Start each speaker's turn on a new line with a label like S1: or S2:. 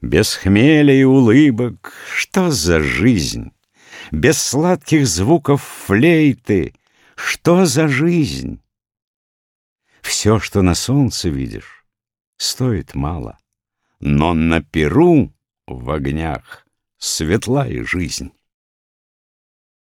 S1: Без хмеля и улыбок, что за жизнь? Без сладких звуков флейты, что за жизнь? Все, что на солнце видишь, стоит мало, Но на перу в огнях светла и жизнь.